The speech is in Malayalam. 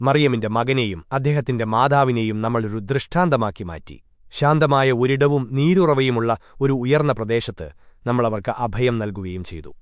മറിയമിന്റെ മകനെയും അദ്ദേഹത്തിന്റെ മാതാവിനെയും നമ്മളൊരു ദൃഷ്ടാന്തമാക്കി മാറ്റി. ശാന്തമായ ഒരിടവും നീരുറവയുമുള്ള ഒരു ഉയർന്ന പ്രദേശത്ത് നമ്മളവർക്ക് അഭയം നൽകുകയും ചെയ്തു.